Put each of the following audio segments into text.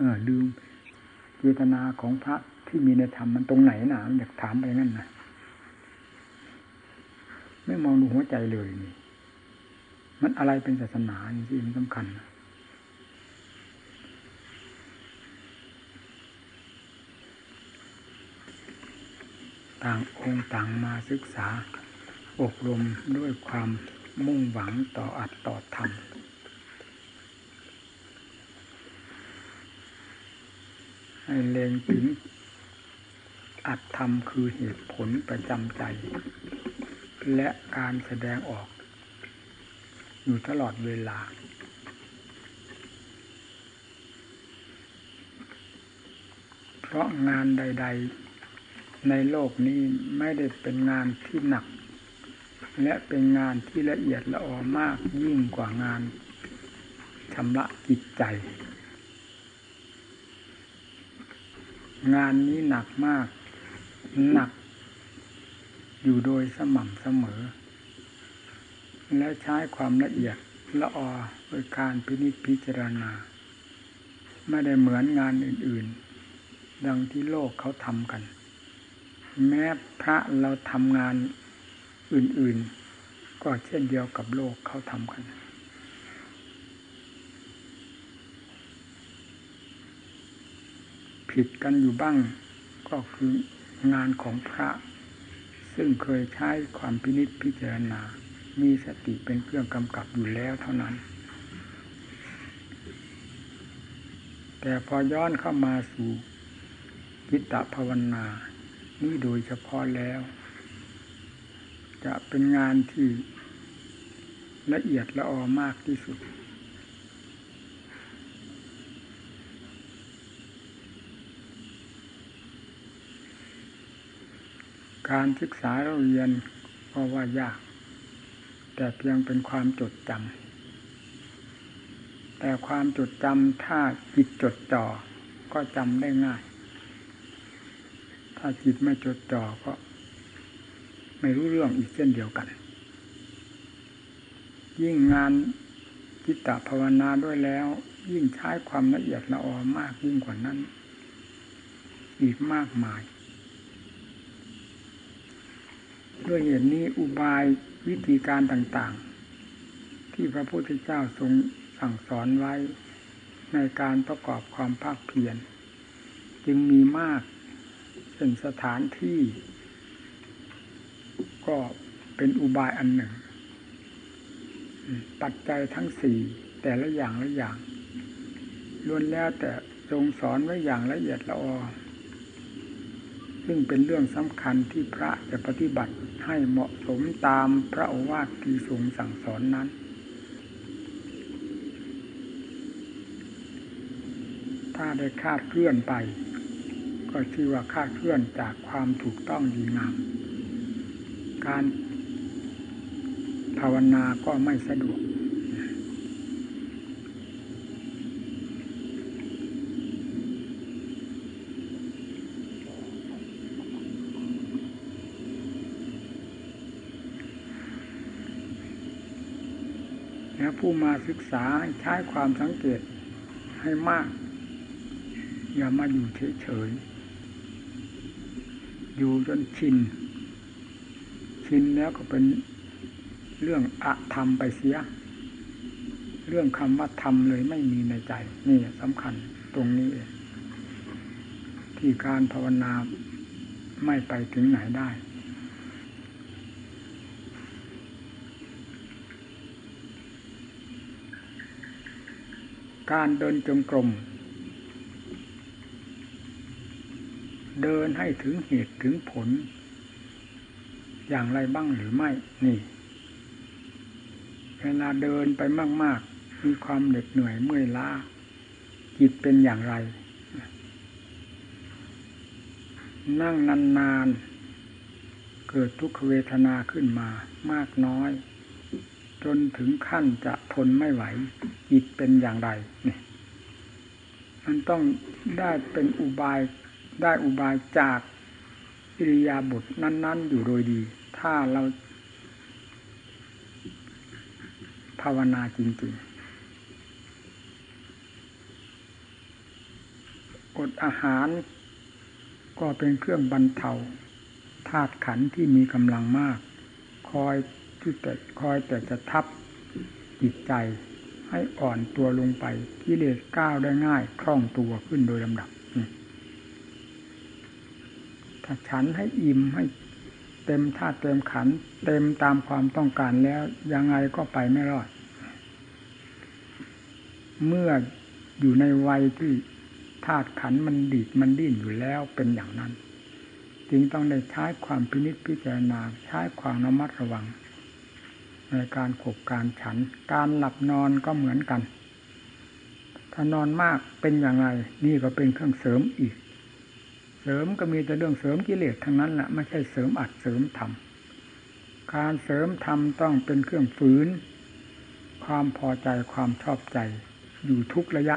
เออลืมเจตนาของพระที่มีในธรรมมันตรงไหนหนาอยากถามไปงั้นนะไม่มองดูหัวใจเลยนี่ มันอะไรเป็นศาสนาที่มันสำคัญนะต่างองค์ต่างมาศึกษา อบรมด้วยความมุ่งหวังต่ออัดต่อธรรม ให้เลงถึง อัดธรรมคือเหตุผลประจำใจ และการแสดงออก อยู่ตลอดเวลา เพราะงานใด ๆ ในโลกนี้ไม่ได้เป็นงานที่หนัก และเป็นงานที่ละเอียดละออมากยิ่งกว่างานชำระจิตใจ งานนี้หนักมาก หนัก อยู่โดยสม่ำเสมอ และใช้ความละเอียดละออโดยการพินิจพิจารณา ไม่ได้เหมือนงานอื่น ๆ ดังที่โลกเขาทำกัน แม้พระเราทำงานอื่น ๆ ก็เช่นเดียวกับโลกเขาทำกัน ผิดกันอยู่บ้าง ก็คืองานของพระ ซึ่งเคยใช้ความพินิจพิจารณา มีสติเป็นเครื่องกำกับอยู่แล้วเท่านั้น แต่พอย้อนเข้ามาสู่จิตตภาวนา นี่โดยเฉพาะแล้ว จะเป็นงานที่ละเอียดละออมากที่สุด การศึกษาเราเรียนก็ว่ายาก แต่เพียงเป็นความจดจำแต่ความจดจำถ้าจิตจดจ่อก็จำได้ง่าย ถ้าจิตไม่จดจ่อก็ ไม่รู้เรื่องอีกเช่นเดียวกัน ยิ่งงานจิตตภาวนาด้วยแล้ว ยิ่งใช้ความละเอียดละออมากยิ่งกว่านั้น อีกมากมาย ด้วยเหตุนี้อุบายวิธีการต่างๆ ที่พระพุทธเจ้าทรงสั่งสอนไว้ ในการประกอบความภาคเพียรจึงมีมากเป็นสถานที่ ก็เป็นอุบายอันหนึ่ง ปัจจัยทั้งสี่แต่ละอย่างละอย่างล้วนแล้วแต่ทรงสอนไว้อย่างละเอียดละออ ซึ่งเป็นเรื่องสำคัญที่พระจะปฏิบัติให้เหมาะสมตามพระโอวาทที่ทรงสั่งสอนนั้น ถ้าได้คาดเคลื่อนไป ก็ชื่อว่าคาดเคลื่อนจากความถูกต้องดีงาม การภาวนาก็ไม่สะดวก ผู้มาศึกษาใช้ความสังเกตให้มาก อย่ามาอยู่เฉยๆอยู่จนชิน ชินแล้วก็เป็นเรื่องอะธรรมไปเสีย เรื่องคำว่าธรรมเลยไม่มีในใจ นี่สำคัญตรงนี้เองที่การภาวนาไม่ไปถึงไหนได้ การเดินจงกรม เดินให้ถึงเหตุถึงผล อย่างไรบ้างหรือไม่นี่ เวลาเดินไปมาก ๆ มีความเหน็ดเหนื่อยเมื่อยล้า จิตเป็นอย่างไร นั่งนาน ๆ เกิดทุกขเวทนาขึ้นมามากน้อย จนถึงขั้นจะทนไม่ไหวจิตเป็นอย่างไรเนี่ยมันต้องได้เป็นอุบายได้อุบายจากอิริยาบถนั้น ๆ อยู่โดยดี ถ้าเรา ภาวนาจริง ๆ อดอาหารก็เป็นเครื่องบรรเทาธาตุขันที่มีกำลังมาก คอย ที่แต่คอยแต่จะทับจิตใจ ให้อ่อนตัวลงไปกิเลสก้าวได้ง่ายคล่องตัวขึ้นโดยลำดับถ้าฉันให้อิ่มให้เต็มธาตุเต็มขัน เต็มตามความต้องการแล้วยังไงก็ไปไม่รอด เมื่ออยู่ในวัยที่ธาตุขันมันดีดมันดิ้นอยู่แล้วเป็นอย่างนั้น จึงต้องได้ใช้ความพินิจพิจารณาใช้ความระมัดระวัง ในการขบการฉัน การหลับนอนก็เหมือนกัน ถ้านอนมากเป็นอย่างไร นี่ก็เป็นเครื่องเสริมอีก เสริมก็มีแต่เรื่องเสริมกิเลสทั้งนั้นแหละไม่ใช่เสริมอัดเสริมทำการเสริมทำต้องเป็นเครื่องฝืน ความพอใจความชอบใจ อยู่ทุกระยะ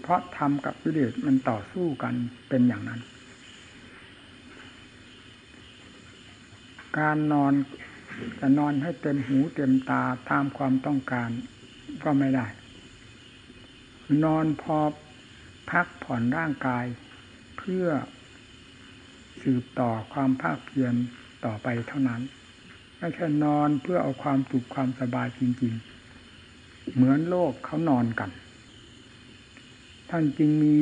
เพราะทำกับกิเลสมันต่อสู้กันเป็นอย่างนั้น การนอน จะนอนให้เต็มหูเต็มตาตามความต้องการก็ไม่ได้ นอนพอพักผ่อนร่างกาย เพื่อสืบต่อความภาคเพียรต่อไปเท่านั้นไม่ใช่นอนเพื่อเอาความสุขความสบายจริง ๆ เหมือนโลกเขานอนกัน ท่านจึงมี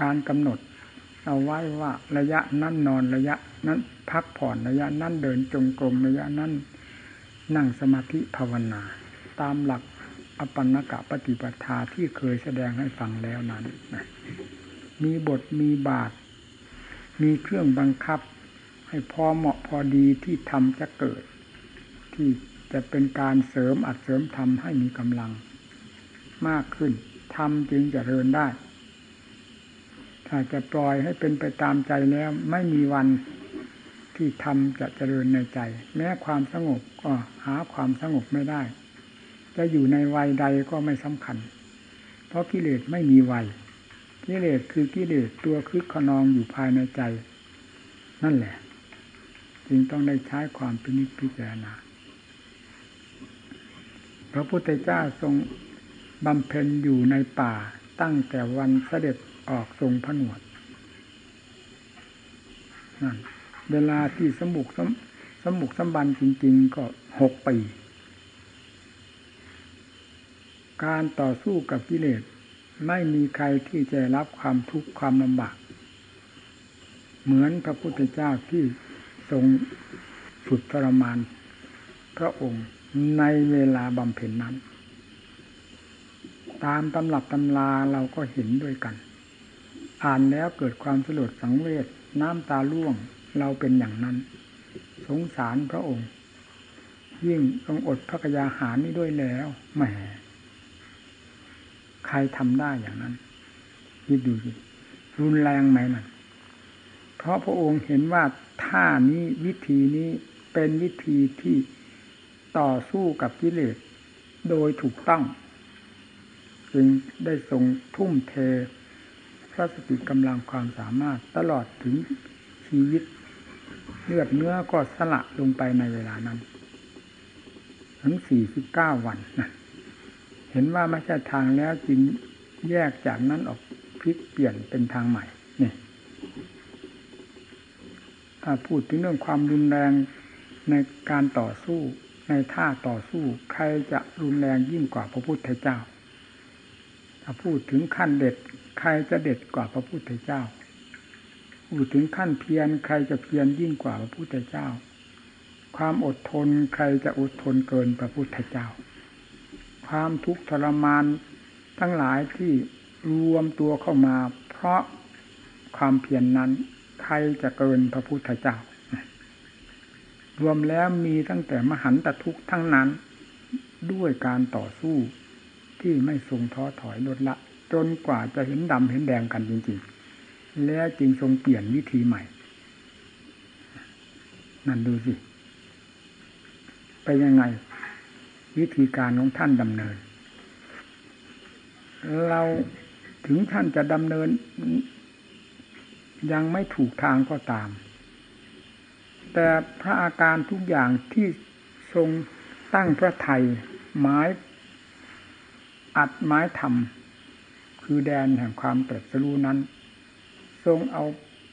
การกำหนด เอาไว้ว่าระยะนั่นนอนระยะนั้น พักผ่อนระยะนั่นเดินจงกรมระยะนั้นนั่งสมาธิภาวนา ตามหลักอปันนกะปฏิปทาที่เคยแสดงให้ฟังแล้วนั้น มีบทมีบาท มีเครื่องบังคับ ให้พอเหมาะพอดีที่ทำจะเกิด ที่จะเป็นการเสริมอัดเสริมทำให้มีกำลัง มากขึ้นทำจึงจะเริญได้ ถ้าจะปล่อยให้เป็นไปตามใจแล้ว ไม่มีวัน ที่ทำจะเจริญในใจ แม้ความสงบก็หาความสงบไม่ได้ จะอยู่ในวัยใดก็ไม่สำคัญ เพราะกิเลสไม่มีวัยกิเลสคือกิเลสตัวคึกขนองอยู่ภายในใจ นั่นแหละ จึงต้องได้ใช้ความพินิจพิจารณาพระพุทธเจ้าทรงบำเพ็ญอยู่ในป่าตั้งแต่วันเสด็จออกทรงผนวดนั่น เวลาที่สมุกสมสมุกสมบันจริง ๆ ก็หกปี การต่อสู้กับกิเลสไม่มีใครที่จะรับความทุกข์ความลำบาก เหมือนพระพุทธเจ้าที่ทรงฝึกทรมาน พระองค์ในเวลาบำเพ็ญนนั้น ตามตำรับตำลาเราก็เห็นด้วยกัน อ่านแล้วเกิดความสลดสังเวชน้ำตาล่วง เราเป็นอย่างนั้น สงสารพระองค์ ยิ่งต้องอดพระกยาหารนี้ด้วยแล้วแหมใครทำได้อย่างนั้นคิดดูสิรุนแรงไหมมันเพราะพระองค์เห็นว่าท่านี้วิธีนี้เป็นวิธีที่ต่อสู้กับกิเลสโดยถูกต้อง จึงได้ทรงทุ่มเทพระสติกำลังความสามารถตลอดถึงชีวิต เลือดเนื้อก็สละลงไปในเวลานั้นถึงสี่สิบเก้าวันนะเห็นว่าไม่ใช่ทางแล้วจึงแยกจากนั้นออกพลิกเปลี่ยนเป็นทางใหม่นี่ถ้าพูดถึงเรื่องความรุนแรงในการต่อสู้ในท่าต่อสู้ ใครจะรุนแรงยิ่งกว่าพระพุทธเจ้า ถ้าพูดถึงขั้นเด็ด ใครจะเด็ดกว่าพระพุทธเจ้า พูดถึงขั้นเพียรใครจะเพียรยิ่งกว่าพระพุทธเจ้า ความอดทนใครจะอดทนเกินพระพุทธเจ้า ความทุกข์ทรมานทั้งหลายที่รวมตัวเข้ามา เพราะความเพียรนนั้น ใครจะเกินพระพุทธเจ้า รวมแล้วมีตั้งแต่มหันตทุกข์ทั้งนั้น ด้วยการต่อสู้ที่ไม่ทรงท้อถอยลดละ จนกว่าจะเห็นดำเห็นแดงกันจริงๆ แล้วจึงทรงเปลี่ยนวิธีใหม่ นั่นดูสิ ไปยังไง วิธีการของท่านดำเนิน เราถึงท่านจะดำเนิน ยังไม่ถูกทางก็ตาม แต่พระอาการทุกอย่างที่ทรงตั้งพระไทยหมายอัดไม้ทำคือแดนแห่งความตรัสรู้นั้น ทรงเอา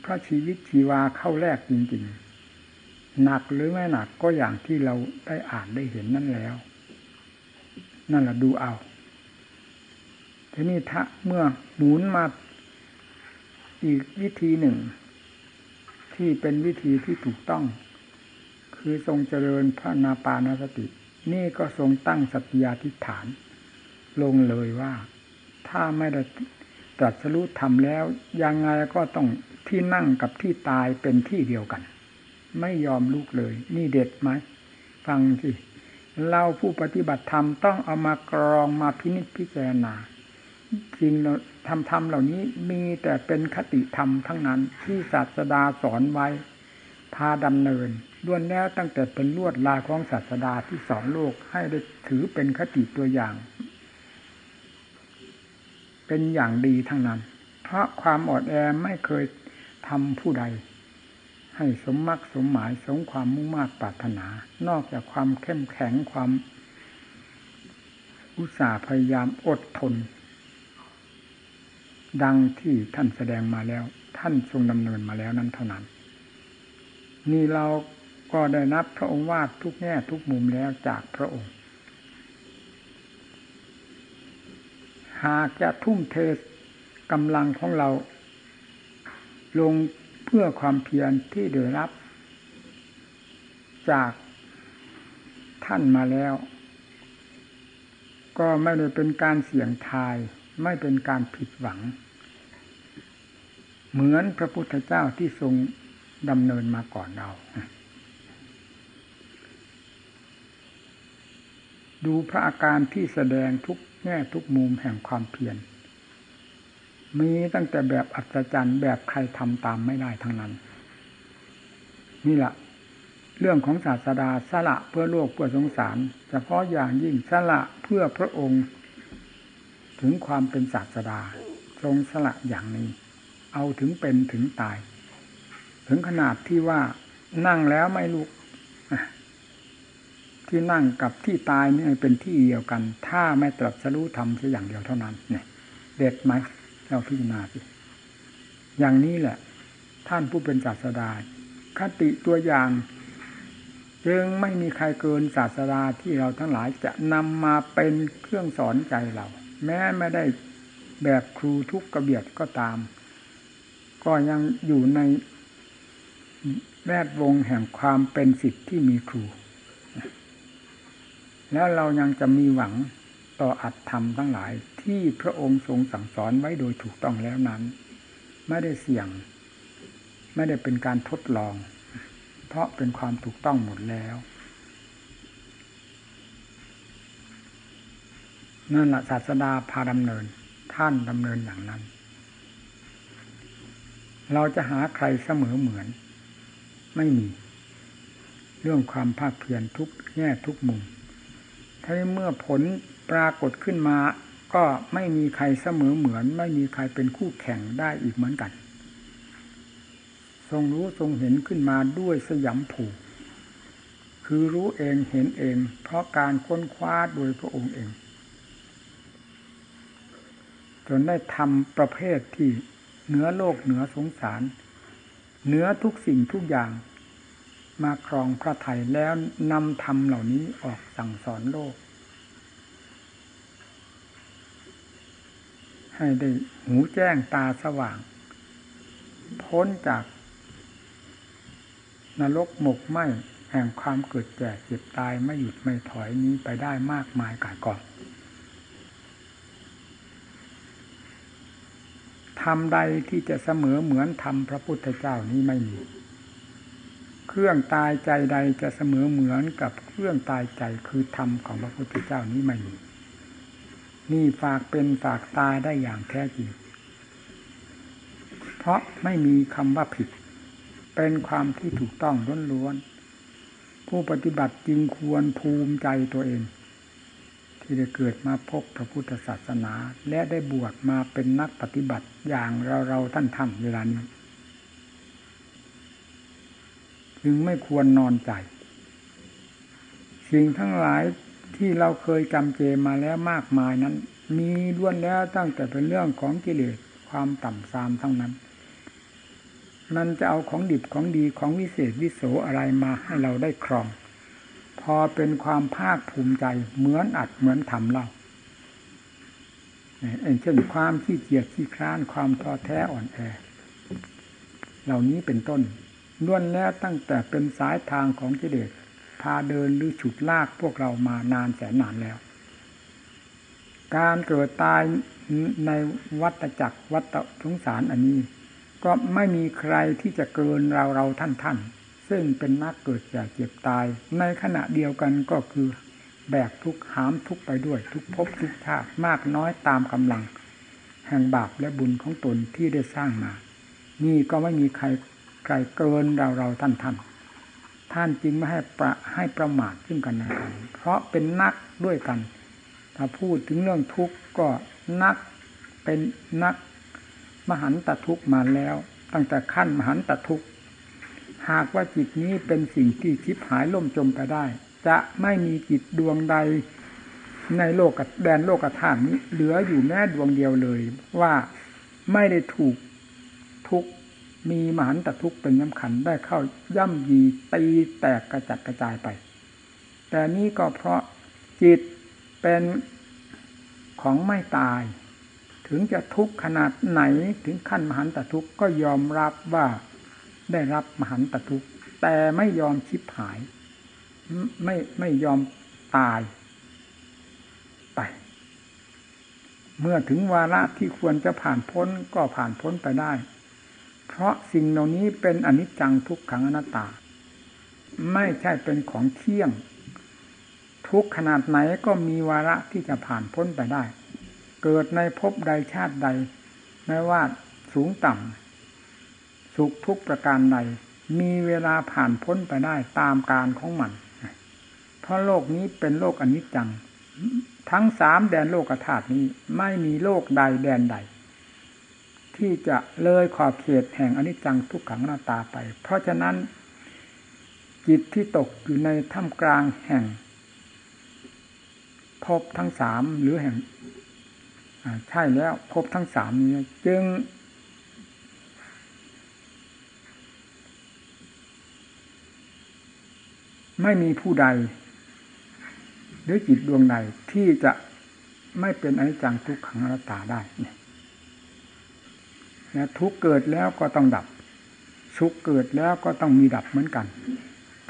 พระชีวิตชีวาเข้าแรกจริงๆ หนักหรือไม่หนักก็อย่างที่เราได้อ่านได้เห็นนั่นแล้ว นั่นแหละดูเอาทีนี้ถ้าเมื่อหมุนมาอีกวิธีหนึ่ง ที่เป็นวิธีที่ถูกต้อง คือทรงเจริญพระนาปานสติ นี่ก็ทรงตั้งสัตยาธิฐาน ลงเลยว่า ถ้าไม่ได้ ตรัสรู้ธรรมแล้วยังไงก็ต้องที่นั่งกับที่ตายเป็นที่เดียวกัน ไม่ยอมลุกเลย นี่เด็ดไหมฟังสิเราผู้ปฏิบัติธรรมต้องเอามากรองมาพินิจพิจารณาจริงเราทำธรรมเหล่านี้มีแต่เป็นคติธรรมทั้งนั้นที่ศาสดาสอนไว้ พาดำเนินล้วนแล้วตั้งแต่เป็นลวดลายของศาสดาที่สอนโลกให้ได้ถือเป็นคติตัวอย่าง เป็นอย่างดีทั้งนั้น เพราะความอดแอไม่เคยทำผู้ใด ให้สมมักสมหมายสมความมุ่งมา่ปรารถนา นอกจากความเข้มแข็งความอุตสาห์พยายามอดทน ดังที่ท่านแสดงมาแล้ว ท่านทรงดำเนินมาแล้วนั้นเท่านั้น นี่เราก็ได้นับพระองค์วาดทุกแง่ทุกมุมแล้วจากพระองค์ หากจะทุ่มเทกำลังของเรา ลงเพื่อความเพียรที่ได้รับ จากท่านมาแล้ว ก็ไม่ได้เป็นการเสี่ยงทาย ไม่เป็นการผิดหวัง เหมือนพระพุทธเจ้าที่ทรงดำเนินมาก่อนเรา ดูพระอาการที่แสดงทุก แง่ทุกมุมแห่งความเพียรมีตั้งแต่แบบอัศจรรย์แบบใครทำตามไม่ได้ทั้งนั้น นี่แหละเรื่องของศาสดาสละเพื่อโลกเพื่อสงสารเฉพาะอย่างยิ่งสละเพื่อพระองค์ ถึงความเป็นศาสดา ทรงสละอย่างนี้ เอาถึงเป็นถึงตาย ถึงขนาดที่ว่านั่งแล้วไม่ลุก ที่นั่งกับที่ตายนี่เป็นที่เดียวกัน ถ้าไม่ตรัสรู้ทำแค่อย่างเดียวเท่านั้น เนี่ย เด็ดไหมเราพิจารณาสิอย่างนี้แหละ ท่านผู้เป็นศาสดาคติตัวอย่างจึงไม่มีใครเกินศาสดาที่เราทั้งหลายจะนำมาเป็นเครื่องสอนใจเรา แม้ไม่ได้แบบครูทุกกระเบียดก็ตาม ก็ยังอยู่ในแวดวงแห่งความเป็นสิทธิ์ที่มีครู แล้วเรายังจะมีหวังต่ออัตธรรมทั้งหลายที่พระองค์ทรงสั่งสอนไว้โดยถูกต้องแล้วนั้น ไม่ได้เสี่ยง ไม่ได้เป็นการทดลอง เพราะเป็นความถูกต้องหมดแล้วนั่นแหละศาสดาพาดำเนิน ท่านดำเนินอย่างนั้น เราจะหาใครเสมอเหมือน ไม่มี เรื่องความภาคเพียรทุกแง่ทุกมุม ถ้าเมื่อผลปรากฏขึ้นมา ก็ไม่มีใครเสมอเหมือน ไม่มีใครเป็นคู่แข่งได้อีกเหมือนกัน ทรงรู้ทรงเห็นขึ้นมาด้วยสยามผูกคือรู้เองเห็นเอง เพราะการค้นคว้าโดยพระองค์เอง จนได้ทำประเภทที่เหนือโลกเหนือสงสาร เหนือทุกสิ่งทุกอย่าง มาครองพระไทยแล้วนำธรรมเหล่านี้ออกสั่งสอนโลก ให้ได้หูแจ้งตาสว่าง พ้นจากนรกหมกไหมแห่งความเกิดแก่เจ็บตายไม่หยุดไม่ถอยนี้ไปได้มากมายกายก่อนทำใดที่จะเสมอเหมือนทำพระพุทธเจ้านี้ไม่มี รื่องตายใจใดจะเสมอเหมือนกับเครื่องตายใจคือธรรมของพระพุทธเจ้านี้ไม่มีนี่ฝากเป็นฝากตายได้อย่างแท้จริง เพราะไม่มีคำว่าผิด เป็นความที่ถูกต้องล้วนๆผู้ปฏิบัติจริงควรภูมิใจตัวเอง ที่ได้เกิดมาพบพระพุทธศาสนา และได้บวชมาเป็นนักปฏิบัติอย่างเราเราท่านทำเวลานี้ จึงไม่ควรนอนใจ สิ่งทั้งหลายที่เราเคยจำเจมาแล้วมากมายนั้น มีล้วนแล้วตั้งแต่เป็นเรื่องของกิเลสความต่ำทรามทั้งนั้นมันจะเอาของดิบของดีของวิเศษวิโสอะไรมาให้เราได้ครอง พอเป็นความภาคภูมิใจเหมือนอัดเหมือนทำเล่าเช่นความขี้เกียจขี้คร้านความท้อแท้อ่อนแอ เหล่านี้เป็นต้น ล้วนแล้วตั้งแต่เป็นสายทางของกิเลสพาเดินหรือฉุดลากพวกเรามานานแสนนานแล้ว การเกิดตายในวัฏจักรวัฏสงสารอันนี้ ก็ไม่มีใครที่จะเกินเราเราท่านท่านซึ่งเป็นนักเกิดแก่เจ็บตาย ในขณะเดียวกันก็คือแบกทุกหามทุกไปด้วย ทุกภพทุกชาติมากน้อยตามกำลัง แห่งบาปและบุญของตนที่ได้สร้างมา นี่ก็ไม่มีใคร ไกลเกินเราเราท่านท่านท่านจึงไม่ให้ประให้ประมาทขึ้นกันนะกัน เพราะเป็นนักด้วยกัน ถ้าพูดถึงเรื่องทุกข์ก็นักเป็นนักมหันตทุกข์มาแล้ว ตั้งแต่ขั้นมหันตทุกข์หากว่าจิตนี้เป็นสิ่งที่คิดหายล่มจมไปได้ จะไม่มีจิตดวงใดในโลกแดนโลกธาตุนี้ เหลืออยู่แม้ดวงเดียวเลย ว่าไม่ได้ถูก มีมหันตทุกเป็นสำคัญได้เข้าย่ำยีตีแตกกระจัดกระจายไป แต่นี้ก็เพราะจิตเป็นของไม่ตาย ถึงจะทุกข์ขนาดไหนถึงขั้นมหันตทุกข์ก็ยอมรับว่าได้รับมหันตทุกข์แต่ไม่ยอมชิบหาย ไม่ไม่ยอมตายไป เมื่อถึงวาระที่ควรจะผ่านพ้นก็ผ่านพ้นไปได้ เพราะสิ่งเหล่านี้เป็นอนิจจังทุกขังอนัตตา ไม่ใช่เป็นของเที่ยง ทุกขนาดไหนก็มีวาระที่จะผ่านพ้นไปได้ เกิดในภพใดชาติใด ไม่ว่าสูงต่ำสุขทุกประการใด มีเวลาผ่านพ้นไปได้ตามการของมัน เพราะโลกนี้เป็นโลกอนิจจัง ทั้งสามแดนโลกธาตุนี้ไม่มีโลกใดแดนใด ที่จะเลยขอบเขตแห่งอนิจจังทุกขังหน้าตาไป เพราะฉะนั้น จิตที่ตกอยู่ในท่ามกลางแห่งพบทั้งสามหรือแห่งใช่แล้วพบทั้งสามนี้จึง ไม่มีผู้ใด หรือจิตดวงใดที่จะไม่เป็นอนิจจังทุกขังอนัตตาได้เนี่ย นะทุกเกิดแล้วก็ต้องดับ สุขเกิดแล้วก็ต้องมีดับเหมือนกัน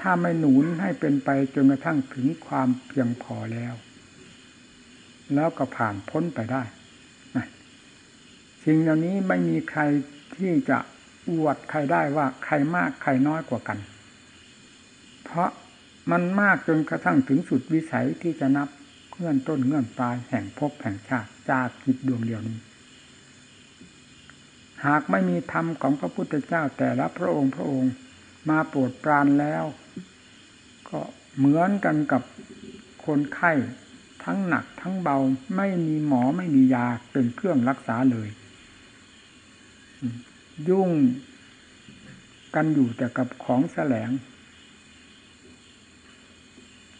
ถ้าไม่หนุนให้เป็นไปจนกระทั่งถึงความเพียงพอแล้ว แล้วก็ผ่านพ้นไปได้สิ่งเหล่านี้ไม่มีใครที่จะอวดใครได้ว่าใครมากใครน้อยกว่ากัน เพราะมันมากจนกระทั่งถึงสุดวิสัยที่จะนับเงื่อนต้นเงื่อนปลายแห่งภพแห่งชาติจากจิตดวงเดียวนี้ หากไม่มีธรรมของพระพุทธเจ้าแต่ละพระองค์พระองค์มาโปรดปรานแล้ว ก็เหมือนกันกับคนไข้ทั้งหนักทั้งเบาไม่มีหมอไม่มียาเป็นเครื่องรักษาเลย ยุ่งกันอยู่แต่กับของแสลง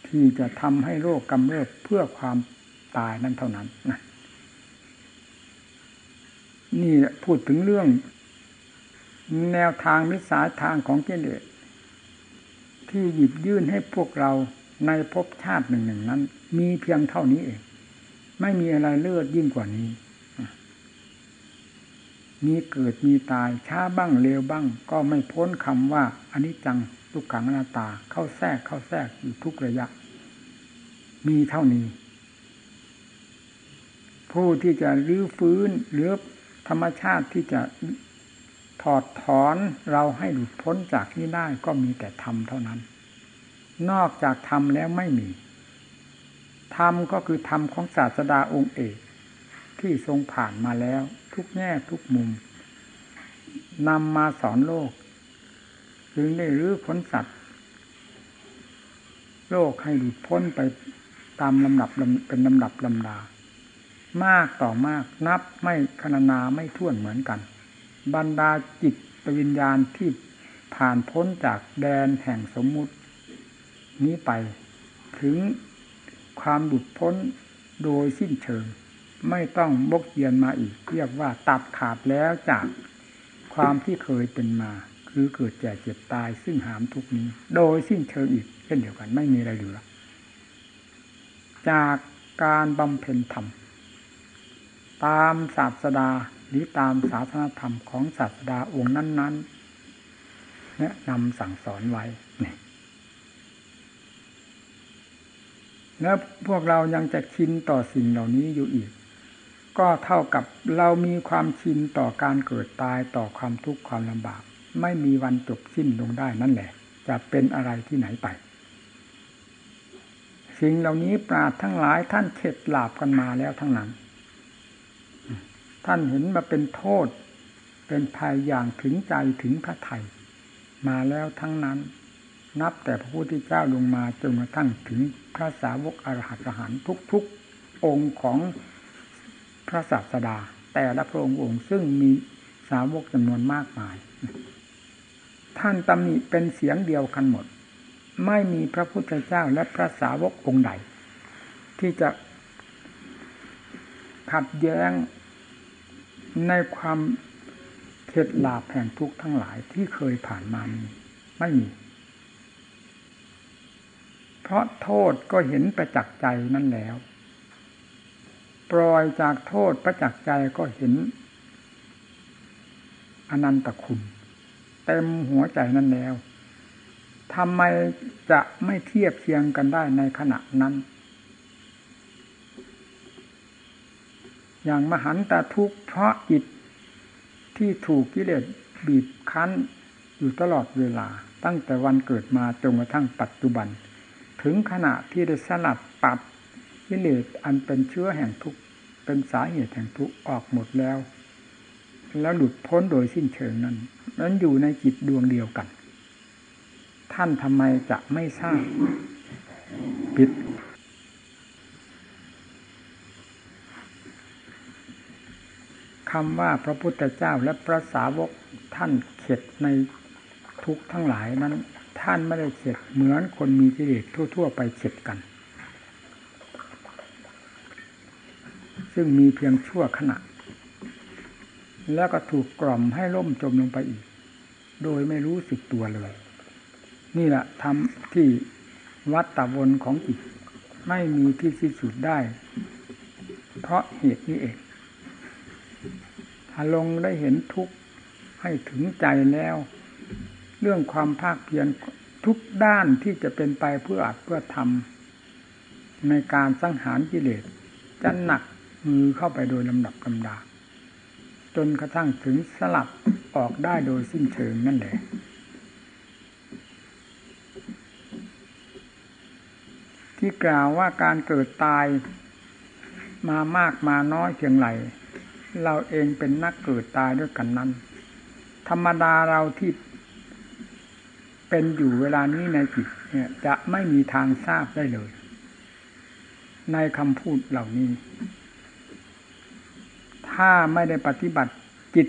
ที่จะทำให้โรคกำเริบเพื่อความตายนั้นเท่านั้นนะ นี่พูดถึงเรื่อง แนวทางมิสายทางของเจเลสที่หยิบยื่นให้พวกเราในภพชาติหนึ่งหนึ่งนั้น มีเพียงเท่านี้เอง ไม่มีอะไรเลิศยิ่งกว่านี้ มีเกิดมีตายช้าบ้างเร็วบ้าง ก็ไม่พ้นคำว่าอันนี้จังทุกขังนัตตาเข้าแทรกเข้าแทรกอยู่ทุกระยะ มีเท่านี้ ผู้ที่จะรื้อฟื้นหรือ ธรรมชาติที่จะถอดถอนเราให้หลุดพ้นจากนี้ได้ก็มีแต่ธรรมเท่านั้น นอกจากธรรมแล้วไม่มี ธรรมก็คือธรรมของศาสดาองค์เอกที่ทรงผ่านมาแล้วทุกแง่ทุกมุมนำมาสอนโลก จึงได้รื้อพ้นสัตว์ โลกให้หลุดพ้นไปตามลำดับเป็นลำดับลำดา มากต่อมากนับไม่คณนาไม่ท่วนเหมือนกัน บรรดาจิตวิญญาณที่ผ่านพ้นจากแดนแห่งสมมุติ นี้ไปถึงความหลุดพ้นโดยสิ้นเชิง ไม่ต้องบกเยียนมาอีก เรียกว่าตัดขาดแล้วจากความที่เคยเป็นมา คือเกิดแก่เจ็บตายซึ่งหามทุกนี้ โดยสิ้นเชิงอีกเช่นเดียวกันไม่มีอะไรเหลือจากการบำเพ็ญธรรม ตามศาสดาหรือตามศาสนธรรมของศาสดาองค์นั้น ๆ แนะนำสั่งสอนไว้เนี่ยแล้วพวกเรายังจะชินต่อสิ่งเหล่านี้อยู่อีก ก็เท่ากับเรามีความชินต่อการเกิดตายต่อความทุกข์ความลำบาก ไม่มีวันจบสิ้นลงได้นั่นแหละ จะเป็นอะไรที่ไหนไปสิ่งเหล่านี้ปราดทั้งหลายท่านเข็ดหลาบกันมาแล้วทั้งนั้น ท่านเห็นมาเป็นโทษ เป็นภัยอย่างถึงใจถึงพระไทยมาแล้วทั้งนั้น นับแต่พระพุทธเจ้าลงมาจนกระทั่งถึงพระสาวกอรหัตอรหันทุกๆองค์ของพระศาสดา แต่ละพระองค์องค์ซึ่งมีสาวกจำนวนมากมาย ท่านตำหนิเป็นเสียงเดียวกันหมด ไม่มีพระพุทธเจ้าและพระสาวกองค์ใด ที่จะขัดแย้ง ในความเข็ดหลาบแห่งทุกข์ทั้งหลายที่เคยผ่านมานี้ไม่มี เพราะโทษก็เห็นประจักษ์ใจนั่นแล้ว ปล่อยจากโทษประจักษ์ใจก็เห็น อนันตคุณเต็มหัวใจนั่นแล้วทำไมจะไม่เทียบเทียงกันได้ในขณะนั้น อย่างมหันตทุกข์เพราะจิตที่ถูกกิเลสบีบคั้นอยู่ตลอดเวลา ตั้งแต่วันเกิดมาจนกระทั่งปัจจุบัน ถึงขณะที่ได้สลัดปัดกิเลสอันเป็นเชื้อแห่งทุกข์เป็นสาเหตุแห่งทุกข์ออกหมดแล้ว แล้วหลุดพ้นโดยสิ้นเชิงนั้น นั้นอยู่ในจิตดวงเดียวกัน ท่านทำไมจะไม่ทราบปิด คำว่าพระพุทธเจ้าและพระสาวกท่านเข็ดในทุกทั้งหลายนั้น ท่านไม่ได้เข็ดเหมือนคนมีกิเลสทั่ว ๆ ไปเข็ดกัน ซึ่งมีเพียงชั่วขณะ แล้วก็ถูกกล่อมให้ล่มจมลงไปอีก โดยไม่รู้สึกตัวเลย นี่แหละทำที่วัดตะวนของจิตไม่มีที่สิ้นสุดได้ เพราะเหตุนี้เอง ลงได้เห็นทุกข์ให้ถึงใจแล้ว เรื่องความภาคเพียรทุกด้านที่จะเป็นไปเพื่ออัดเพื่อทำในการสังหารกิเลสจะหนักมือเข้าไปโดยลำดับลำดา จนกระทั่งถึงสลับออกได้โดยสิ้นเชิงนั่นแหละที่กล่าวว่าการเกิดตายมามากมาน้อยเพียงไร เราเองเป็นนักเกิดตายด้วยกันนั้น ธรรมดาเราที่เป็นอยู่เวลานี้ในจิตเนี่ยจะไม่มีทางทราบได้เลย ในคำพูดเหล่านี้ ถ้าไม่ได้ปฏิบัติจิต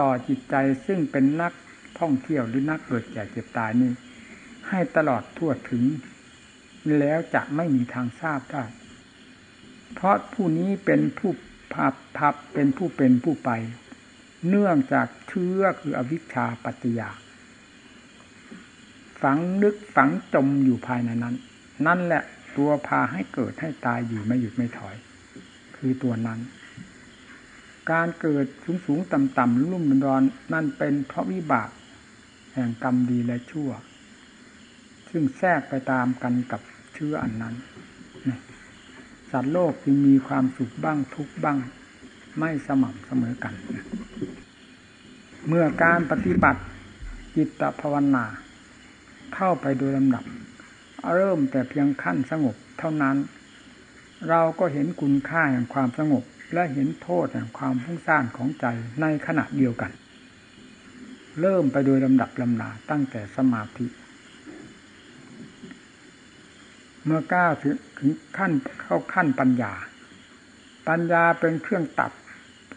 ต่อจิตใจซึ่งเป็นนักท่องเที่ยวหรือนักเกิดแก่เจ็บตายนี้ ให้ตลอดทั่วถึง แล้วจะไม่มีทางทราบได้ เพราะผู้นี้เป็นผู้ พับพับเป็นผู้เป็นผู้ไป เนื่องจากเชื้อคืออวิชชาปัจจยาฝังนึกฝังจมอยู่ภายในนั้น นั่นแหละตัวพาให้เกิดให้ตายอยู่ไม่หยุดไม่ถอย คือตัวนั้น การเกิดสูงสูงต่ำต่ำรุ่มดอนนั่นเป็นเพราะวิบากแห่งกรรมดีและชั่ว ซึ่งแทรกไปตามกันกับเชื้ออันนั้น สัตว์โลกจึงมีความสุขบ้างทุกบ้าง ไม่สม่ำเสมอกัน เมื่อการปฏิบัติจิตภาวนา เข้าไปโดยลำดับ เริ่มแต่เพียงขั้นสงบเท่านั้น เราก็เห็นคุณค่าแห่งความสงบ และเห็นโทษแห่งความฟุ้งซ่านของใจในขณะเดียวกัน เริ่มไปโดยลำดับลำนาตั้งแต่สมาธิ เมื่อก้าวถึงขั้นเข้าขั้นปัญญา ปัญญาเป็นเครื่องตัด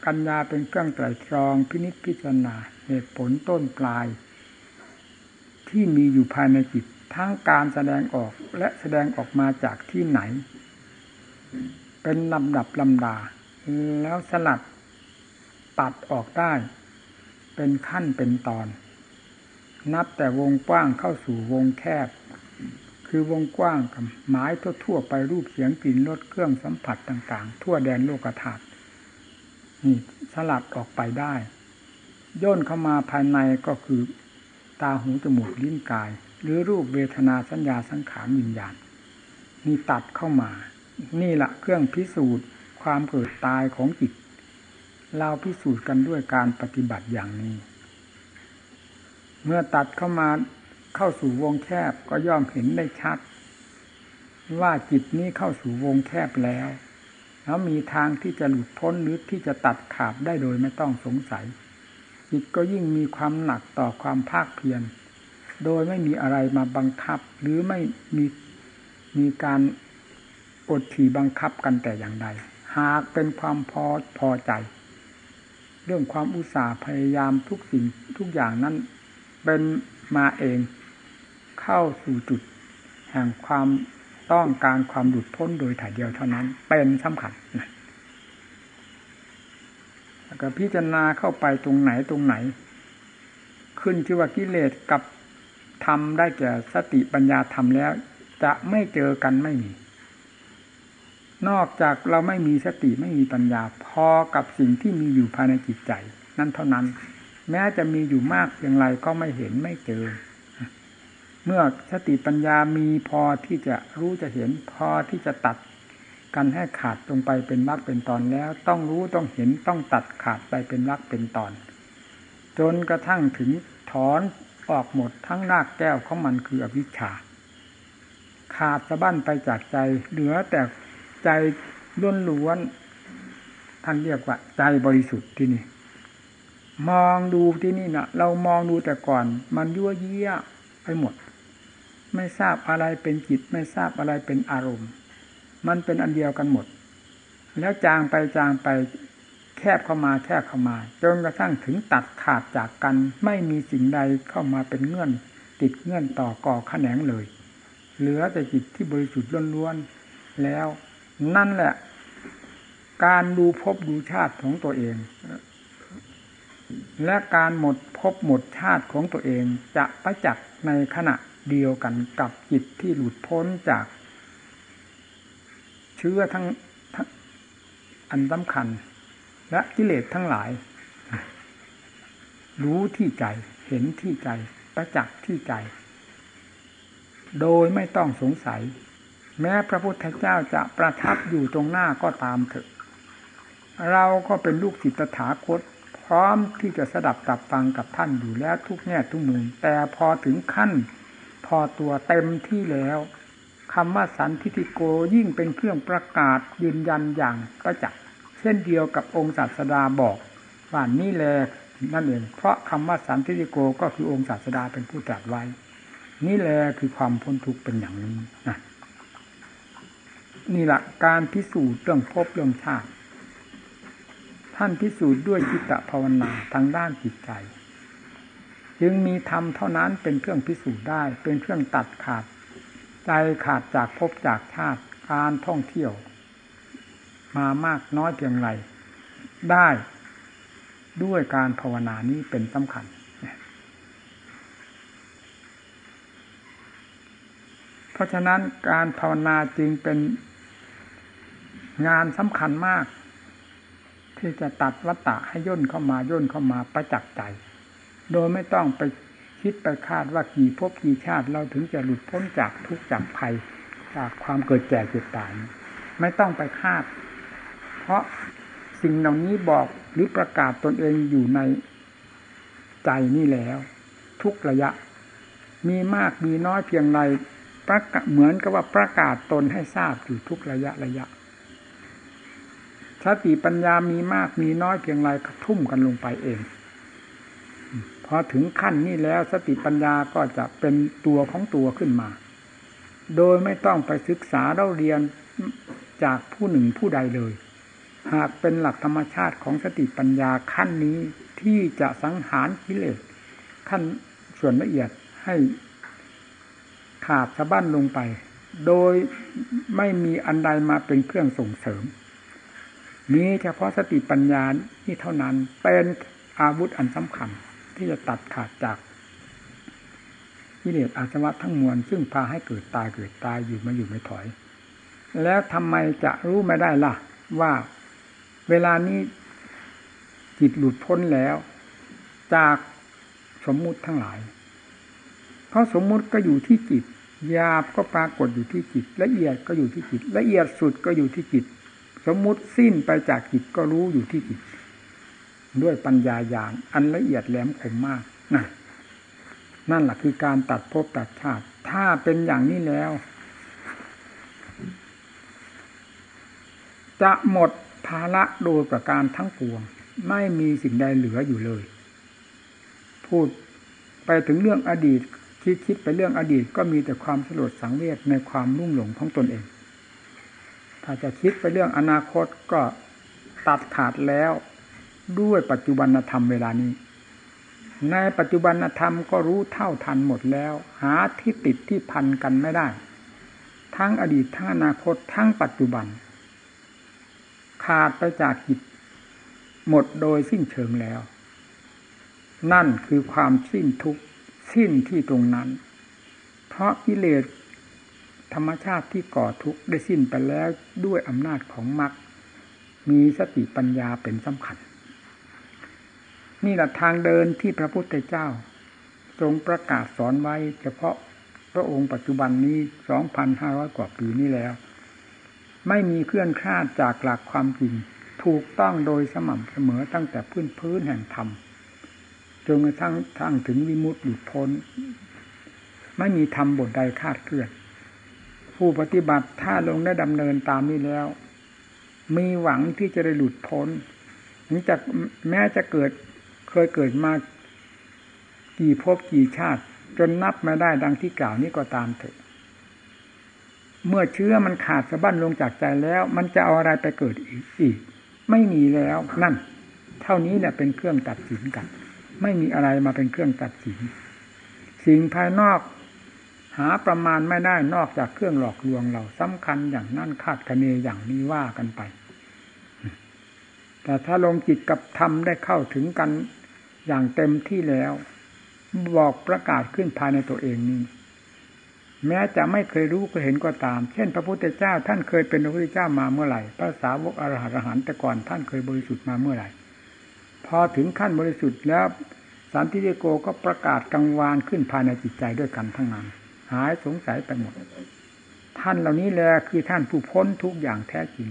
ปัญญาเป็นเครื่องไตรตรองพินิจพิจารณาเหตุผลต้นปลาย ที่มีอยู่ภายในจิตทั้งการแสดงออกและแสดงออกมาจากที่ไหน เป็นลำดับลำดา แล้วสลัดปัดออกได้ เป็นขั้นเป็นตอน นับแต่วงกว้างเข้าสู่วงแคบ คือวงกว้างกับหมายทั่วๆไปรูปเสียงกลิ่นรสเครื่องสัมผัสต่าง ๆ ทั่วแดนโลกธาตุนี่สลัดออกไปได้ ย่นเข้ามาภายในก็คือตาหูจมูกลิ้นกาย หรือรูปเวทนาสัญญาสังขารวิญญาณนี่ตัดเข้ามา นี่แหละเครื่องพิสูจน์ความเกิดตายของจิต เราพิสูจน์กันด้วยการปฏิบัติอย่างนี้ เมื่อตัดเข้ามา เข้าสู่วงแคบก็ย่อมเห็นได้ชัด ว่าจิตนี้เข้าสู่วงแคบแล้ว แล้วมีทางที่จะหลุดพ้นหรือที่จะตัดขาดได้โดยไม่ต้องสงสัย จิตก็ยิ่งมีความหนักต่อความภาคเพียรโดยไม่มีอะไรมาบังคับ หรือไม่มีมีการอดขี่บังคับกันแต่อย่างใด หากเป็นความพอพอใจ เรื่องความอุตสาห์พยายามทุกสิ่งทุกอย่างนั้นเป็นมาเอง เข้าสู่จุดแห่งความต้องการความหลุดพ้นโดยถ่ายเดียวเท่านั้น เป็นสำคัญนะแล้วก็พิจารณาเข้าไปตรงไหนตรงไหน ขึ้นชื่อว่ากิเลสกับทำได้แก่สติปัญญาทำแล้ว จะไม่เจอกันไม่มี นอกจากเราไม่มีสติไม่มีปัญญา พอกับสิ่งที่มีอยู่ภายในจิตใจ นั่นเท่านั้น แม้จะมีอยู่มากเพียงไรก็ไม่เห็นไม่เจอ เมื่อสติปัญญามีพอที่จะรู้จะเห็นพอที่จะตัดกันให้ขาดลงไปเป็นวักเป็นตอนแล้ว ต้องรู้ต้องเห็นต้องตัดขาดไปเป็นวักเป็นตอน จนกระทั่งถึงถอนออกหมดทั้งรากแก้วของมันคืออวิชชา ขาดสะบั้นไปจากใจเหลือแต่ใจล้วนล้วนท่านเรียกว่า ใจบริสุทธิ์ที่นี่ มองดูที่นี่นะเรามองดูแต่ก่อน มันยั่วเยี่ยไปหมด ไม่ทราบอะไรเป็นจิต ไม่ทราบอะไรเป็นอารมณ์ มันเป็นอันเดียวกันหมด แล้วจางไปจางไปแคบเข้ามาแคบเข้ามา จนกระทั่งถึงตัดขาดจากกัน ไม่มีสิ่งใดเข้ามาเป็นเงื่อน ติดเงื่อนต่อก่อขแขนงเลย เหลือแต่จิตที่บริสุทธิ์ล้วนๆแล้วนั่นแหละ การดูพบดูชาติของตัวเอง และการหมดพบหมดชาติของตัวเองจะประจักษ์ในขณะ เดียวกันกับจิตที่หลุดพ้นจากเชื้อทั้งอันสำคัญ และกิเลสทั้งหลาย รู้ที่ใจเห็นที่ใจประจักษ์ที่ใจ โดยไม่ต้องสงสัย แม้พระพุทธเจ้าจะประทับอยู่ตรงหน้าก็ตามเถอะ เราก็เป็นลูกศิษย์ตถาคต พร้อมที่จะสดับตับฟังกับท่านอยู่แล้วทุกแง่ทุกมุมแต่พอถึงขั้น อตัวเต็มที่แล้วคำว่าสันทิติโกยิ่งเป็นเครื่องประกาศยืนยันอย่างประจักษ์เช่นเดียวกับองค์ศาสดาบอกว่านี่แหละนั่นเองเพราะคำว่าสันทิติโกก็คือองค์ศาสดาเป็นผู้ตรัสไว้ นี่แหละคือความพ้นทุกข์เป็นอย่างนี้นะนี่แหละการพิสูจน์เรื่องพบเรื่องชาติ ท่านพิสูจน์ด้วยจิตภาวนาทางด้านจิตใจ จึงมีธรรมเท่านั้นเป็นเครื่องพิสูจน์ได้ เป็นเครื่องตัดขาด ใจขาดจากภพจากชาติการท่องเที่ยว มามากน้อยเพียงไรได้ด้วยการภาวนานี้เป็นสำคัญเพราะฉะนั้นการภาวนาจึงเป็นงานสำคัญมาก ที่จะตัดวัตตะให้ย่นเข้ามาย่นเข้ามาประจักษ์ใจ โดยไม่ต้องไปคิดไปคาดว่ากี่ภพกี่ชาติเราถึงจะหลุดพ้นจากทุกข์จากภัยจากความเกิดแก่เจ็บตาย ไม่ต้องไปคาด เพราะสิ่งเหล่านี้บอกหรือประกาศตนเองอยู่ในใจนี่แล้ว ทุกระยะ มีมากมีน้อยเพียงไรประกาศเหมือนกับว่าประกาศตนให้ทราบอยู่ทุกระยะระยะสติปัญญามีมากมีน้อยเพียงไรทุ่มกันลงไปเอง อถึงขั้นนี้แล้วสติปัญญาก็จะเป็นตัวของตัวขึ้นมา โดยไม่ต้องไปศึกษาเราเรียนจากผู้หนึ่งผู้ใดเลย หากเป็นหลักธรรมชาติของสติปัญญาขั้นนี้ที่จะสังหารกิเลสขั้นส่วนละเอียดให้ขาดสะบั้นลงไป โดยไม่มีอันใดมาเป็นเครื่องส่งเสริม มีเฉพาะสติปัญญานี่เท่านั้นเป็นอาวุธอันสำคัญ ที่จะตัดขาดจากกิเลสอาสวะทั้งมวล ซึ่งพาให้เกิดตายเกิดตายอยู่มาอยู่ไม่ถอย แล้วทำไมจะรู้ไม่ได้ล่ะ ว่าเวลานี้จิตหลุดพ้นแล้ว จากสมมุติทั้งหลาย เพราะสมมุติก็อยู่ที่จิตหยาบก็ปรากฏอยู่ที่จิต ละเอียดก็อยู่ที่จิต ละเอียดสุดก็อยู่ที่จิต สมมุติสิ้นไปจากจิตก็รู้อยู่ที่จิต ด้วยปัญญาญาณอันละเอียดแหลมคมมากนะนั่นแหละคือการตัดภพตัดชาติ ถ้าเป็นอย่างนี้แล้ว จะหมดภาระโดยประการทั้งปวง ไม่มีสิ่งใดเหลืออยู่เลย พูดไปถึงเรื่องอดีตคิดคิดไปเรื่องอดีตก็มีแต่ความสลดสังเวชในความรุ่งหลงของตนเอง ถ้าจะคิดไปเรื่องอนาคตก็ตัดขาดแล้ว ด้วยปัจจุบันธรรมเวลานี้ ในปัจจุบันธรรมก็รู้เท่าทันหมดแล้ว หาที่ติดที่พันกันไม่ได้ ทั้งอดีตทั้งอนาคตทั้งปัจจุบัน ขาดไปจากจิตหมดโดยสิ้นเชิงแล้ว นั่นคือความสิ้นทุกข์สิ้นที่ตรงนั้น เพราะกิเลสธรรมชาติที่ก่อทุกข์ได้สิ้นไปแล้วด้วยอำนาจของมรรคมีสติปัญญาเป็นสำคัญ นี่แหละทางเดินที่พระพุทธเจ้า ทรงประกาศสอนไว้ เฉพาะพระองค์ปัจจุบันนี้สองพันห้าร้อยกว่าปีนี้แล้ว ไม่มีเคลื่อนคลาดจากหลักความจริง ถูกต้องโดยสม่ำเสมอตั้งแต่พื้นพื้นแห่งธรรมจนกระทั่งทั้งถึงวิมุตติหลุดพ้น ไม่มีธรรมบทใดคาดเคลื่อน ผู้ปฏิบัติถ้าลงได้ดำเนินตามนี้แล้ว มีหวังที่จะได้หลุดพ้นถึงจะแม้จะเกิด เคยเกิดมากี่ภพกี่ชาติ จนนับไม่ได้ดังที่กล่าวนี้ก็ตามเถอะ เมื่อเชื้อมันขาดสะบั้นลงจากใจแล้ว มันจะเอาอะไรไปเกิดอีก ไม่มีแล้วนั่น เท่านี้แหละเป็นเครื่องตัดสินกัน ไม่มีอะไรมาเป็นเครื่องตัดสิน สิ่งภายนอกหาประมาณไม่ได้นอกจากเครื่องหลอกลวงเราสำคัญอย่างนั่นคาดคะเนอย่างนี้ว่ากันไป แต่ถ้าลงจิตกับธรรมได้เข้าถึงกัน อย่างเต็มที่แล้ว บอกประกาศขึ้นภายในตัวเองนี้แม้จะไม่เคยรู้เคยเห็นก็ตาม เช่น พระพุทธเจ้า ท่านเคยเป็นพระพุทธเจ้ามาเมื่อไหร่พระสาวกอรหันต์แต่ก่อนท่านเคยบริสุทธิ์มาเมื่อไหร่ พอถึงขั้นบริสุทธิ์แล้วสันติโกก็ประกาศกังวานขึ้นภายในจิตใจด้วยกันทั้งนั้น หายสงสัยไปหมด ท่านเหล่านี้แหละคือท่านผู้พ้นทุกอย่างแท้จริง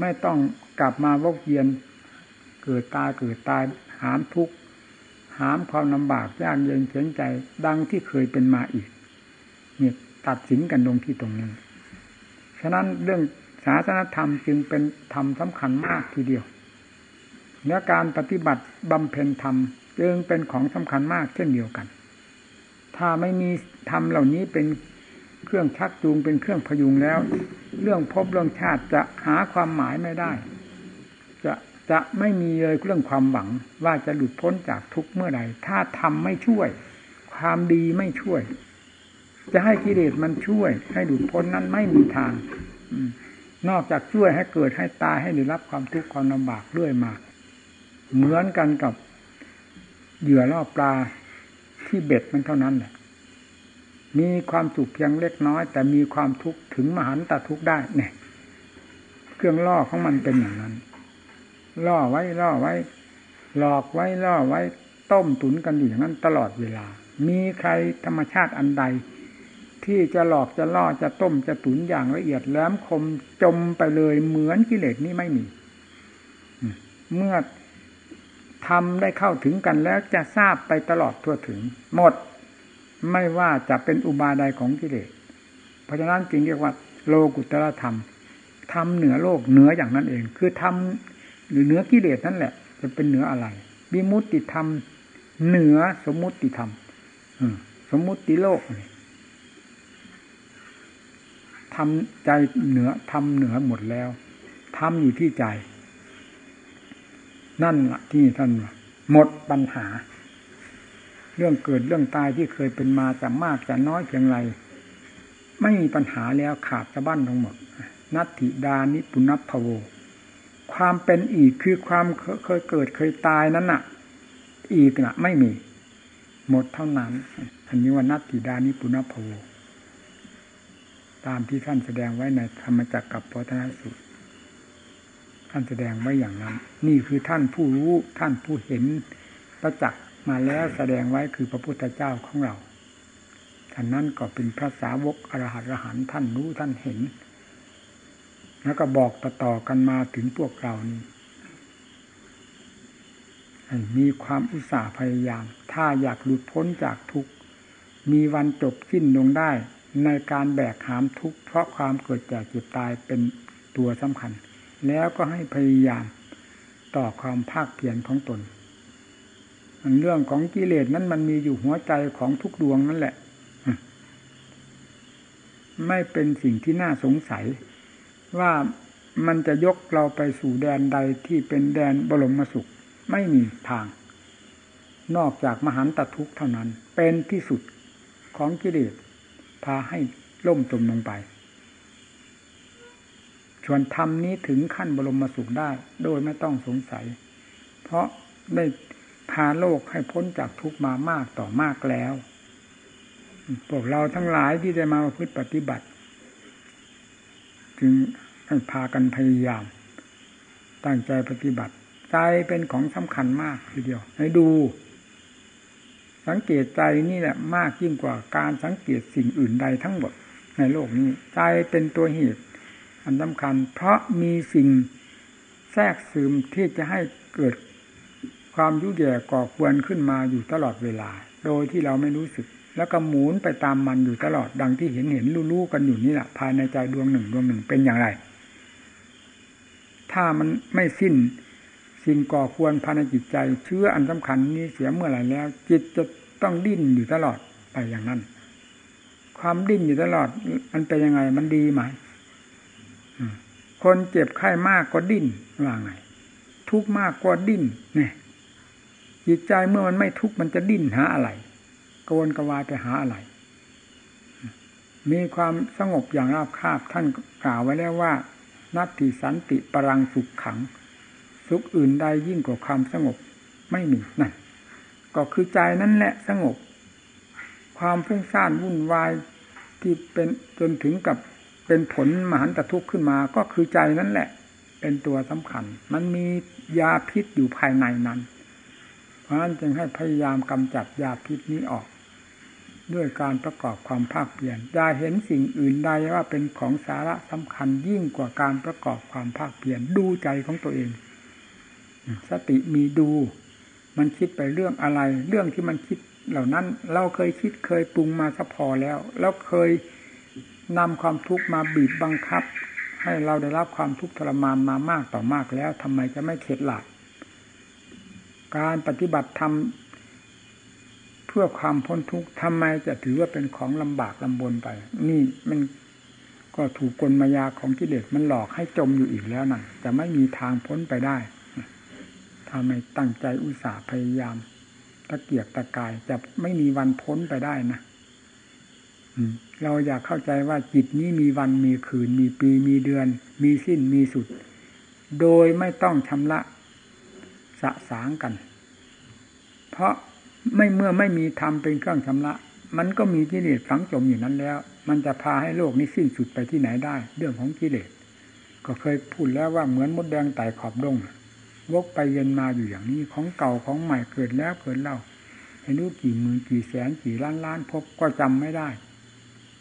ไม่ต้องกลับมาวกเยียนเกิดตายเกิดตาย หามทุกข์หามความลำบากยากเย็นเฉียงใจ ดังที่เคยเป็นมาอีกเนี่ยตัดสินกันลงที่ตรงนี้ ฉะนั้นเรื่องศาสนธรรมจึงเป็นธรรมสำคัญมากทีเดียวเนื้อการปฏิบัติบำเพ็ญธรรมจึงเป็นของสำคัญมากเช่นเดียวกัน ถ้าไม่มีธรรมเหล่านี้เป็นเครื่องชักจูงเป็นเครื่องพยุงแล้ว เรื่องพบเรื่องชาติจะหาความหมายไม่ได้ จะ จะไม่มีเลยเรื่องความหวังว่าจะหลุดพ้นจากทุกเมื่อใดถ้าทำไม่ช่วย ความดีไม่ช่วย จะให้กิเลสมันช่วย ให้หลุดพ้นนั้นไม่มีทางนอกจากช่วยให้เกิดให้ตายให้ได้รับความทุกข์ความลำบากเรื่อยมา เหมือนกันกับเหยื่อล่อปลาที่เบ็ดมันเท่านั้นแหละมีความสุขเพียงเล็กน้อย แต่มีความทุกข์ถึงมหันตทุกข์ได้เนี่ย เครื่องล่อของมันเป็นอย่างนั้น ล่อไว้ล่อไว้ หลอกไว้ล่อไว้ ต้มตุนกันอยู่อย่างนั้นตลอดเวลา มีใครธรรมชาติอันใด ที่จะหลอกจะล่อจะต้มจะตุนอย่างละเอียดแหลมคมจมไปเลยเหมือนกิเลสนี่ไม่มีเมื่อทำได้เข้าถึงกันแล้วจะทราบไปตลอดทั่วถึง หมดไม่ว่าจะเป็นอุบาใดของกิเลสเพราะฉะนั้นจึงเรียกว่า โลกุตตระธรรมทำเหนือโลกเหนืออย่างนั้นเอง คือทำ หรือเนื้อกิเลสนั่นแหละ จะเป็นเหนืออะไรวิมุตติธรรม เหนือสมมุติธรรมสมมุติโลกทำใจเหนือทำเหนือหมดแล้วทำอยู่ที่ใจ นั่นละที่ท่านหมดปัญหา เรื่องเกิดเรื่องตายที่เคยเป็นมาจะมากจะน้อยเพียงไรไม่มีปัญหาแล้วขาดสะบั้นทั้งหมด นัตถิดานิปุณพโว ความเป็นอีกคือความเคยเกิดเคยตายนั้นน่ะ อีกน่ะ ไม่มี หมดเท่านั้นอันนี้ว่านัตถิดานิปุณพโวตามที่ท่านแสดงไว้ในธรรมจักรกับพัฒนสุตท่านแสดงไว้อย่างนั้น นี่คือท่านผู้รู้ท่านผู้เห็นประจักษ์มาแล้วแสดงไว้คือพระพุทธเจ้าของเราท่านนั้นก็เป็นพระสาวกอรหัตอรหันท่านรู้ท่านเห็น แล้วก็บอกต่อๆกันมาถึงพวกเรานี่มีความอุตสาห์พยายาม ถ้าอยากหลุดพ้นจากทุกข์ มีวันจบสิ้นลงได้ ในการแบกหามทุกข์เพราะความเกิดแก่เจ็บตายเป็นตัวสำคัญ แล้วก็ให้พยายามต่อความภาคเพียรของตน เรื่องของกิเลสนั้นมันมีอยู่หัวใจของทุกดวงนั่นแหละ ไม่เป็นสิ่งที่น่าสงสัย ว่ามันจะยกเราไปสู่แดนใดที่เป็นแดนบรมสุขไม่มีทาง นอกจากมหันตทุกข์เท่านั้น เป็นที่สุดของกิเลสพาให้ล่มจมลงไป ชวนธรรมนี้ถึงขั้นบรมสุขได้โดยไม่ต้องสงสัย เพราะได้พาโลกให้พ้นจากทุกข์มามากต่อมากแล้ว พวกเราทั้งหลายที่ได้มาพึ่ปฏิบัติ จึง ให้พากันพยายาม ตั้งใจปฏิบัติ ใจเป็นของสำคัญมากทีเดียว ให้ดู สังเกตใจนี่แหละมากยิ่งกว่าการสังเกตสิ่งอื่นใดทั้งหมดในโลกนี้ ใจเป็นตัวเหตุอันสำคัญ เพราะมีสิ่งแทรกซึมที่จะให้เกิดความยุ่ยแย่ก่อควรขึ้นมาอยู่ตลอดเวลา โดยที่เราไม่รู้สึก แล้วก็หมุนไปตามมันอยู่ตลอดดังที่เห็นเห็นรู้ๆกันอยู่นี่แหละภายในใจดวงหนึ่งดวงหนึ่งเป็นอย่างไร ถ้ามันไม่สิ้น สิ่งก่อควรภายในจิตใจ เชื้ออันสำคัญนี้เสียเมื่อไหร่แล้ว จิตจะต้องดิ้นอยู่ตลอดไปอย่างนั้น ความดิ้นอยู่ตลอด มันเป็นยังไงมันดีไหมคนเจ็บไข้มากก็ดิ้นว่าไง ทุกมากก็ดิ้นเนี่ยจิตใจเมื่อมันไม่ทุกข์มันจะดิ้นหาอะไรกวนกวายไปหาอะไร มีความสงบอย่างราบคาบท่านกล่าวไว้แล้วว่า นัตติสันติปรังสุขขัง สุขอื่นใดยิ่งกว่าความสงบไม่มีนั่นก็คือใจนั่นแหละสงบ ความฟุ้งซ่านวุ่นวายที่เป็นจนถึงกับเป็นผลมหันตทุกข์ขึ้นมา ก็คือใจนั่นแหละ เป็นตัวสำคัญ มันมียาพิษอยู่ภายในนั้น เพราะฉะนั้นจึงให้พยายามกำจัดยาพิษนี้ออก ด้วยการประกอบความภาคเปลี่ยนอย่าเห็นสิ่งอื่นใดว่าเป็นของสาระสำคัญยิ่งกว่าการประกอบความภาคเปลี่ยนดูใจของตัวเอง สติมีดู มันคิดไปเรื่องอะไร เรื่องที่มันคิดเหล่านั้น เราเคยคิดเคยปรุงมาสัพอแล้ว แล้วเคยนำความทุกข์มาบีบบังคับ ให้เราได้รับความทุกข์ทรมานมามากต่อมากแล้วทำไมจะไม่เข็ดหลับการปฏิบัติธรรม พื่อความพ้นทุกข์ทำไมจะถือว่าเป็นของลำบากลำบนไป นี่มันก็ถูกกลมายาของกิเลสมันหลอกให้จมอยู่อีกแล้วนั่นจะไม่มีทางพ้นไปได้ถ้าไม่ตั้งใจอุตสาห์พยายามตะเกียกตะกายจะไม่มีวันพ้นไปได้นะเราอยากเข้าใจว่าจิตนี้มีวันมีคืน มีปีมีเดือน มีสิ้นมีสุด โดยไม่ต้องชำระสะสางกัน เพราะ ไม่เมื่อไม่มีธรรมเป็นเครื่องชำระ มันก็มีกิเลสฝังจมอยู่นั้นแล้ว มันจะพาให้โลกนี้สิ้นสุดไปที่ไหนได้ เรื่องของกิเลส ก็เคยพูดแล้วว่าเหมือนมดแดงไต่ขอบดงวกไปเย็นมาอยู่อย่างนี้ของเก่าของใหม่เกิดแล้วเกิดเล่าให้รู้กี่หมื่นกี่แสนกี่ล้านล้านพบก็จำไม่ได้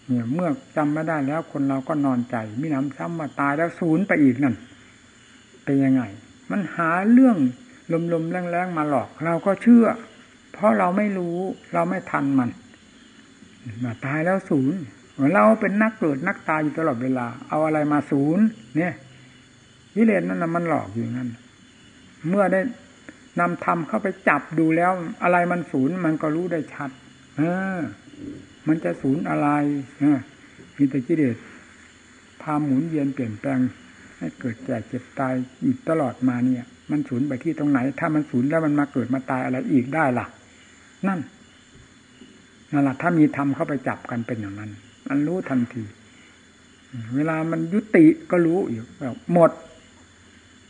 เนี่ยเมื่อจำไม่ได้แล้วคนเราก็นอนใจมีน้ำซ้ำมาตายแล้วศูนย์ไปอีกนั่นเป็นยังไง มันหาเรื่องลมๆแรงๆมาหลอกเราก็เชื่อ เพราะเราไม่รู้เราไม่ทันมันมาตายแล้วศูนย์เราเป็นนักเกิดนักตายอยู่ตลอดเวลา เอาอะไรมาศูนย์เนี่ยวิเลนนั่นมันหลอกอยู่งั้นเมื่อได้นำธรรมเข้าไปจับดูแล้ว อะไรมันศูนย์มันก็รู้ได้ชัด เออ มันจะศูนย์อะไรเออมีแต่กิเลสพาหมุนเวียนเปลี่ยนแปลง ให้เกิดแก่เจ็บตายอยู่ตลอดมาเนี่ย มันศูนย์ไปที่ตรงไหน ถ้ามันศูนย์แล้วมันมาเกิดมาตายอะไรอีกได้ล่ะ นั่นนั่นแหละถ้ามีธรรมเข้าไปจับกันเป็นอย่างนั้น มันรู้ทันที เวลามันยุติก็รู้อีกแบบหมด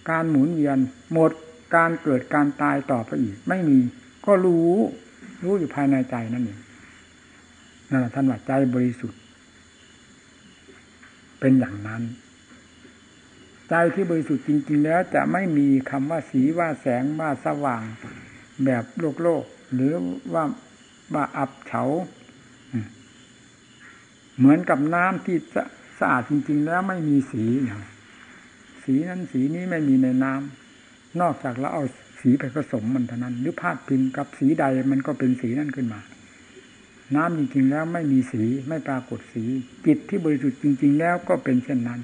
การหมุนเวียน หมดการเกิดการตายต่อไปอีก ไม่มีก็รู้ รู้อยู่ภายในใจนั่นเองนั่นแหละท่านว่าใจบริสุทธิ์ เป็นอย่างนั้น ใจที่บริสุทธิ์จริง ๆ แล้ว จะไม่มีคำว่าสีว่าแสงว่าสว่างแบบโลกโลก หรือว่าว่าอับเฉาเหมือนกับน้ำที่สะสะอาดจริง ๆ แล้วไม่มีสีอย่างสีนั้นสีนี้ไม่มีในน้ำนอกจากเราเอาสีไปผสมมันเท่านั้น หรือพาดพิงกับสีใดมันก็เป็นสีนั้นขึ้นมา น้ำจริง ๆ แล้วไม่มีสีไม่ปรากฏสี จิตที่บริสุทธิ์จริง ๆ แล้วก็เป็นเช่นนั้น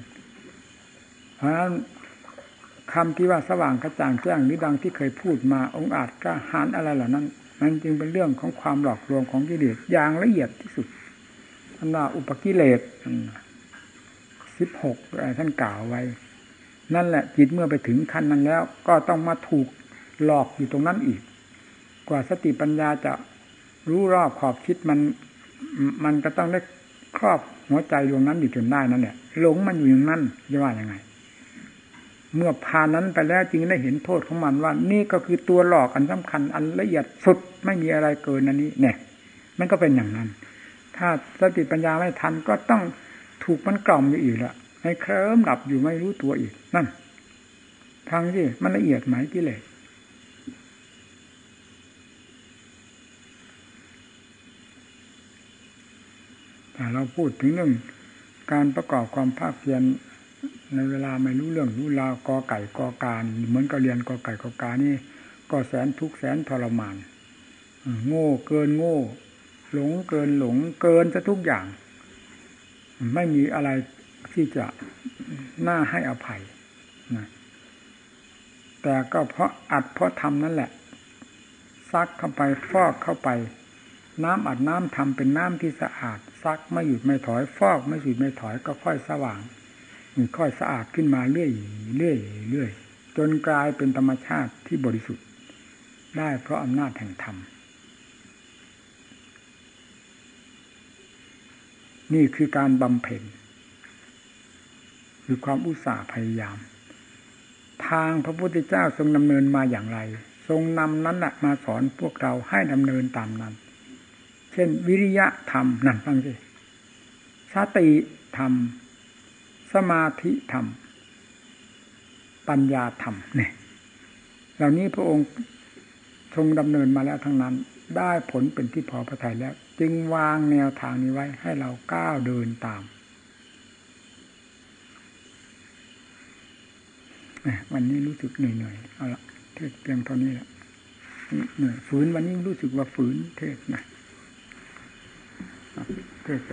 เพราะฉะนั้นคำที่ว่าสว่างกระจ่างแจ้งหรือดังที่เคยพูดมาองค์อาจกระหานอะไรเหล่านั้น มันจึงเป็นเรื่องของความหลอกลวงของกิเลสอย่างละเอียดที่สุดท่านว่าอุปกิเลสสิบหกท่านกล่าวไว้ นั่นแหละจิตเมื่อไปถึงขั้นนั้นแล้ว ก็ต้องมาถูกหลอกอยู่ตรงนั้นอีก กว่าสติปัญญาจะรู้รอบขอบคิดมัน มันก็ต้องได้ครอบหัวใจดวงนั้นอยู่จนได้นั่นแหละหลงมันอยู่อย่างนั้นจะว่ายังไง เมื่อผ่านนั้นไปแล้วจึงได้เห็นโทษของมันว่า นี่ก็คือตัวหลอกอันสำคัญอันละเอียดสุดไม่มีอะไรเกินอันนี้ เนี่ย มันก็เป็นอย่างนั้น ถ้าสติปัญญาไม่ทันก็ต้องถูกมันกล่อมอยู่อีกละให้เคลิ้มหลับอยู่ไม่รู้ตัวอีกนั่นทางที่มันละเอียดไหมกิเลสแต่เราพูดถึงเรื่องการประกอบความภาคเพียร ในเวลาไม่รู้เรื่องรู้ราวกอไก่กอการเหมือนกับเรียนกอไก่กอการนี่ก็แสนทุกแสนทรมานโง่เกินโง่ หลงเกินหลงเกินจะทุกอย่าง ไม่มีอะไรที่จะน่าให้อภัยนะแต่ก็เพราะอัดเพราะทำนั่นแหละ ซักเข้าไปฟอกเข้าไป น้ำอัดน้ำทำเป็นน้ำที่สะอาด ซักไม่หยุดไม่ถอยฟอกไม่หยุดไม่ถอยก็ค่อยสว่าง ค่อยสะอาดขึ้นมาเรื่อยเรื่อยเรื่อยจนกลายเป็นธรรมชาติที่บริสุทธิ์ ได้เพราะอำนาจแห่งธรรม นี่คือการบำเพ็ญคือความอุตสาห์พยายาม ทางพระพุทธเจ้าทรงดำเนินมาอย่างไร ทรงนำนั้นนะมาสอนพวกเราให้ดำเนินตามนั้น เช่น วิริยะธรรมนั่นฟังสิสติธรรม สมาธิธรรม ปัญญาธรรมเนี่ยเหล่านี้พระองค์ทรงดำเนินมาแล้วทั้งนั้น ได้ผลเป็นที่พอพระทัยแล้ว จึงวางแนวทางนี้ไว้ให้เราก้าวเดินตามวันนี้รู้สึกเหนื่อยๆเอาละเทศเพียงเท่านี้แหละเหนื่อยฝืนวันนี้รู้สึกว่าฝืนเทศนะเทศไป